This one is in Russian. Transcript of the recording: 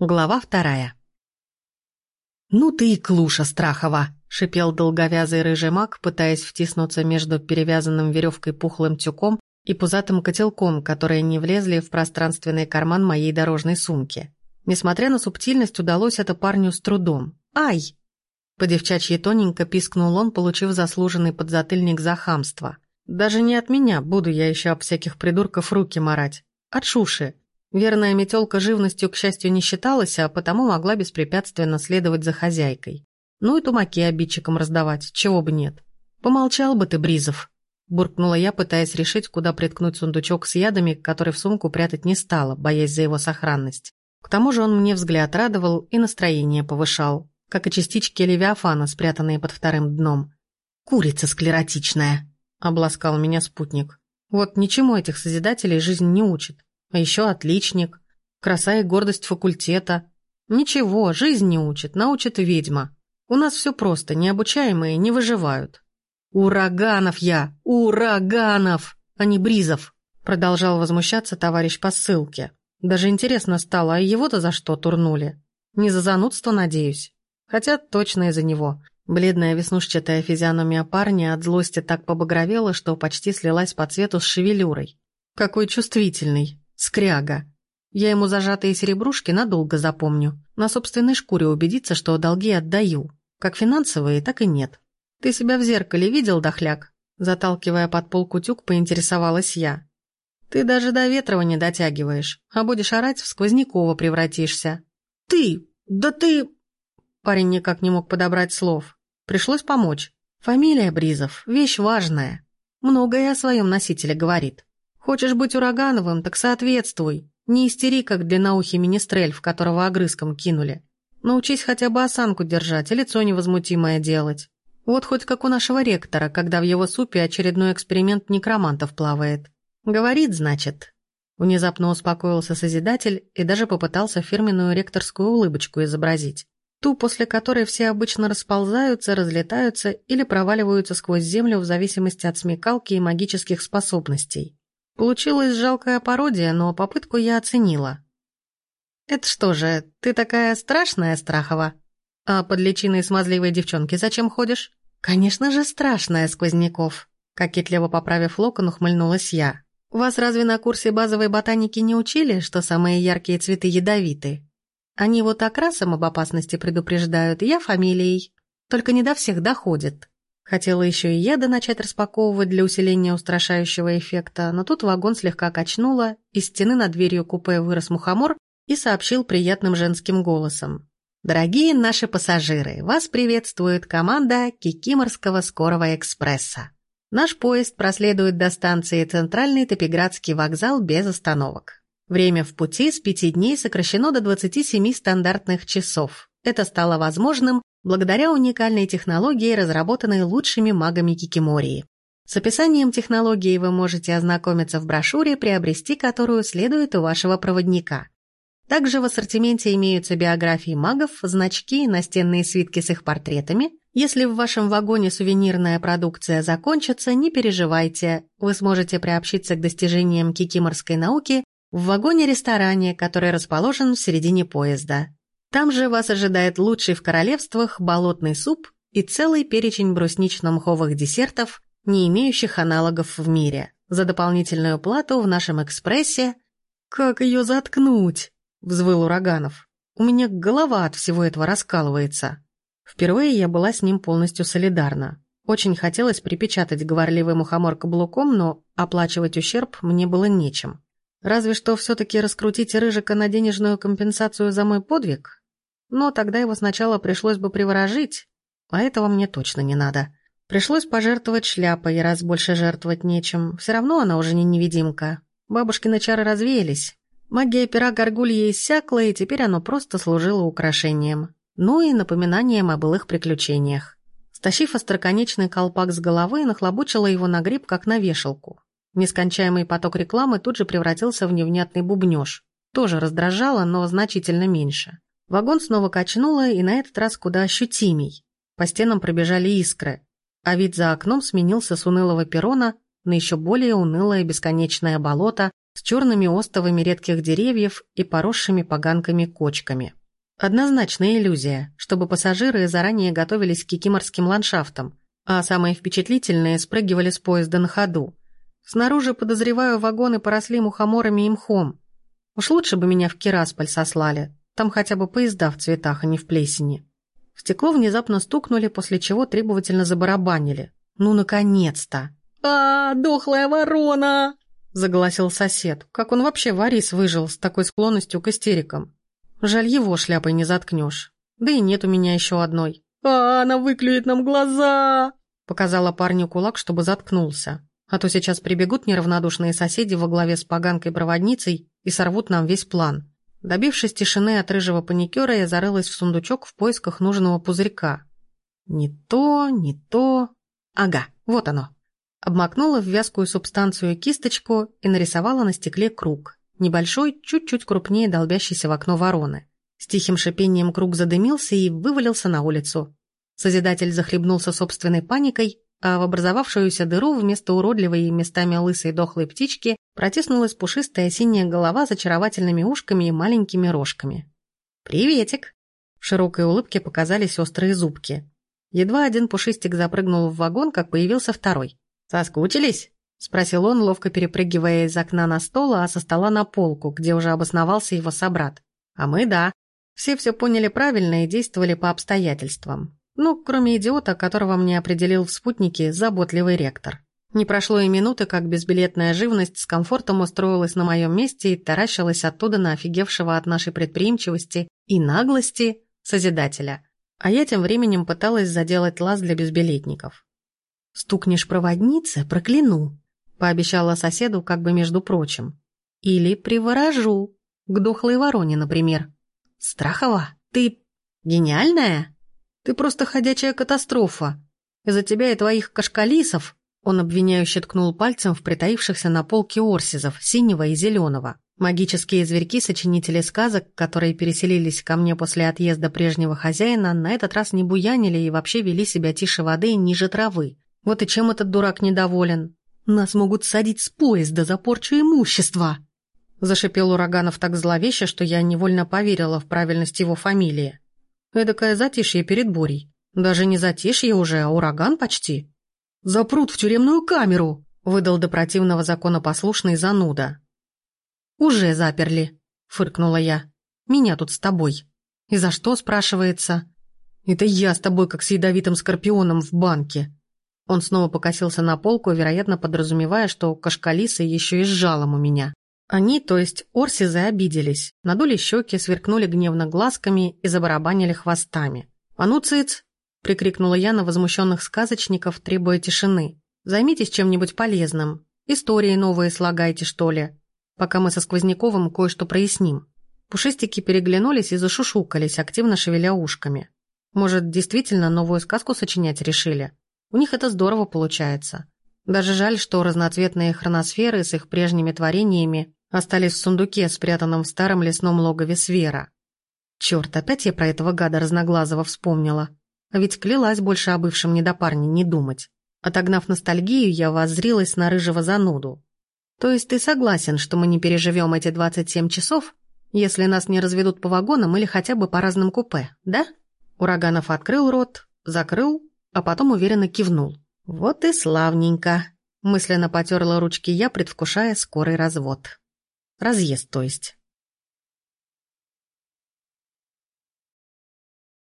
Глава вторая. «Ну ты и клуша, Страхова!» — шипел долговязый рыжий маг, пытаясь втиснуться между перевязанным веревкой пухлым тюком и пузатым котелком, которые не влезли в пространственный карман моей дорожной сумки. Несмотря на субтильность, удалось это парню с трудом. «Ай!» По девчачьи тоненько пискнул он, получив заслуженный подзатыльник за хамство. «Даже не от меня, буду я еще об всяких придурков руки марать. От Шуши, Верная метелка живностью, к счастью, не считалась, а потому могла беспрепятственно следовать за хозяйкой. Ну и тумаки обидчикам раздавать, чего бы нет. «Помолчал бы ты, Бризов!» Буркнула я, пытаясь решить, куда приткнуть сундучок с ядами, который в сумку прятать не стала, боясь за его сохранность. К тому же он мне взгляд радовал и настроение повышал, как и частички левиафана, спрятанные под вторым дном. «Курица склеротичная!» — обласкал меня спутник. «Вот ничему этих созидателей жизнь не учит. А еще отличник. Краса и гордость факультета. Ничего, жизнь не учит, научит ведьма. У нас все просто, необучаемые не выживают. «Ураганов я! Ураганов! А не Бризов!» Продолжал возмущаться товарищ по ссылке. Даже интересно стало, а его-то за что турнули? Не за занудство, надеюсь. Хотя точно из-за него. Бледная веснушчатая физиономия парня от злости так побагровела, что почти слилась по цвету с шевелюрой. Какой чувствительный. Скряга. Я ему зажатые серебрушки надолго запомню. На собственной шкуре убедиться, что долги отдаю. Как финансовые, так и нет. Ты себя в зеркале видел, дохляк? Заталкивая под пол кутюк, поинтересовалась я. Ты даже до Ветрова не дотягиваешь, а будешь орать, в Сквознякова превратишься. Ты! Да ты... Парень никак не мог подобрать слов. Пришлось помочь. Фамилия Бризов – вещь важная. Многое о своем носителе говорит. Хочешь быть Урагановым, так соответствуй. Не истери, как длинноухий министрель, в которого огрызком кинули. Научись хотя бы осанку держать и лицо невозмутимое делать. Вот хоть как у нашего ректора, когда в его супе очередной эксперимент некромантов плавает. Говорит, значит. Внезапно успокоился Созидатель и даже попытался фирменную ректорскую улыбочку изобразить. Ту, после которой все обычно расползаются, разлетаются или проваливаются сквозь землю в зависимости от смекалки и магических способностей. Получилась жалкая пародия, но попытку я оценила. «Это что же, ты такая страшная, Страхова? А под личиной смазливой девчонки зачем ходишь?» «Конечно же страшная, Сквозняков», — кокетливо поправив локон, ухмыльнулась я. «Вас разве на курсе базовой ботаники не учили, что самые яркие цветы ядовиты? Они вот окрасом об опасности предупреждают, я фамилией. Только не до всех доходит. Хотела еще и яды начать распаковывать для усиления устрашающего эффекта, но тут вагон слегка качнуло, из стены над дверью купе вырос мухомор и сообщил приятным женским голосом. «Дорогие наши пассажиры, вас приветствует команда Кикиморского скорого экспресса. Наш поезд проследует до станции Центральный Топиградский вокзал без остановок. Время в пути с пяти дней сокращено до 27 стандартных часов. Это стало возможным благодаря уникальной технологии, разработанной лучшими магами Кикимории. С описанием технологии вы можете ознакомиться в брошюре, приобрести которую следует у вашего проводника. Также в ассортименте имеются биографии магов, значки настенные свитки с их портретами. Если в вашем вагоне сувенирная продукция закончится, не переживайте, вы сможете приобщиться к достижениям кикиморской науки в вагоне-ресторане, который расположен в середине поезда. Там же вас ожидает лучший в королевствах болотный суп и целый перечень бруснично-мховых десертов, не имеющих аналогов в мире. За дополнительную плату в нашем экспрессе... «Как ее заткнуть?» — взвыл Ураганов. «У меня голова от всего этого раскалывается». Впервые я была с ним полностью солидарна. Очень хотелось припечатать говорливый мухомор каблуком, но оплачивать ущерб мне было нечем. Разве что все-таки раскрутить Рыжика на денежную компенсацию за мой подвиг, но тогда его сначала пришлось бы приворожить, а этого мне точно не надо. Пришлось пожертвовать шляпой, раз больше жертвовать нечем. Все равно она уже не невидимка. Бабушкины чары развеялись. Магия пера горгульи иссякла, и теперь оно просто служило украшением. Ну и напоминанием о былых приключениях. Стащив остроконечный колпак с головы, нахлобучила его на гриб, как на вешалку. Нескончаемый поток рекламы тут же превратился в невнятный бубнёж. Тоже раздражало, но значительно меньше. Вагон снова качнуло, и на этот раз куда ощутимей. По стенам пробежали искры, а вид за окном сменился с унылого перрона на еще более унылое бесконечное болото с черными остовами редких деревьев и поросшими поганками кочками. Однозначная иллюзия, чтобы пассажиры заранее готовились к кикиморским ландшафтам, а самые впечатлительные спрыгивали с поезда на ходу. Снаружи, подозреваю, вагоны поросли мухоморами и мхом. Уж лучше бы меня в Кирасполь сослали, там хотя бы поезда в цветах, а не в плесени. В стекло внезапно стукнули, после чего требовательно забарабанили. Ну, наконец-то! а, дохлая ворона!» — заголосил сосед. Как он вообще Варис выжил с такой склонностью к истерикам? Жаль, его шляпой не заткнешь. Да и нет у меня еще одной. «А, она выклюет нам глаза!» Показала парню кулак, чтобы заткнулся. А то сейчас прибегут неравнодушные соседи во главе с поганкой-проводницей и сорвут нам весь план. Добившись тишины от рыжего паникера, я зарылась в сундучок в поисках нужного пузырька. Не то, не то... Ага, вот оно. Обмакнула в вязкую субстанцию кисточку и нарисовала на стекле круг. Небольшой, чуть-чуть крупнее долбящийся в окно вороны. С тихим шипением круг задымился и вывалился на улицу. Созидатель захлебнулся собственной паникой, а в образовавшуюся дыру вместо уродливой и местами лысой дохлой птички протиснулась пушистая синяя голова с очаровательными ушками и маленькими рожками. «Приветик!» В широкой улыбке показались острые зубки. Едва один пушистик запрыгнул в вагон, как появился второй. «Соскучились?» — спросил он, ловко перепрыгивая из окна на стол, а со стола на полку, где уже обосновался его собрат. «А мы — да. Все все поняли правильно и действовали по обстоятельствам. Ну, кроме идиота, которого мне определил в спутнике заботливый ректор. Не прошло и минуты, как безбилетная живность с комфортом устроилась на моем месте и таращилась оттуда на офигевшего от нашей предприимчивости и наглости Созидателя. А я тем временем пыталась заделать лаз для безбилетников. «Стукнешь проводнице, прокляну», пообещала соседу как бы между прочим. Или приворожу, к дохлой вороне, например. Страхова, ты гениальная? Ты просто ходячая катастрофа. Из-за тебя и твоих кашкалисов он обвиняюще ткнул пальцем в притаившихся на полке орсизов, синего и зеленого. Магические зверьки-сочинители сказок, которые переселились ко мне после отъезда прежнего хозяина, на этот раз не буянили и вообще вели себя тише воды и ниже травы. Вот и чем этот дурак недоволен. Нас могут садить с поезда за порчу имущества!» Зашипел Ураганов так зловеще, что я невольно поверила в правильность его фамилии. Эдакое затишье перед бурей. Даже не затишье уже, а ураган почти. «Запрут в тюремную камеру!» — выдал до противного законопослушный зануда. «Уже заперли», — фыркнула я. «Меня тут с тобой». «И за что?» — спрашивается. «Это я с тобой, как с ядовитым скорпионом в банке», он снова покосился на полку, вероятно, подразумевая, что кашкалисы еще и с жалом у меня. Они, то есть орсизы, обиделись, надули щеки, сверкнули гневно глазками и забарабанили хвостами. «А ну, цыц!» — прикрикнула я на возмущенных сказочников, требуя тишины. «Займитесь чем-нибудь полезным. Истории новые слагайте, что ли, пока мы со Сквозняковым кое-что проясним». Пушистики переглянулись и зашушукались, активно шевеля ушками. Может, действительно новую сказку сочинять решили? У них это здорово получается. Даже жаль, что разноцветные хроносферы с их прежними творениями остались в сундуке, спрятанном в старом лесном логове Свера. Черт, опять я про этого гада разноглазого вспомнила. А ведь клялась больше о бывшем недопарне не думать. Отогнав ностальгию, я воззрилась на рыжего зануду. То есть ты согласен, что мы не переживем эти 27 часов, если нас не разведут по вагонам или хотя бы по разным купе, да? Ураганов открыл рот, закрыл а потом уверенно кивнул. «Вот и славненько», — мысленно потерла ручки я, предвкушая скорый развод. Разъезд, то есть.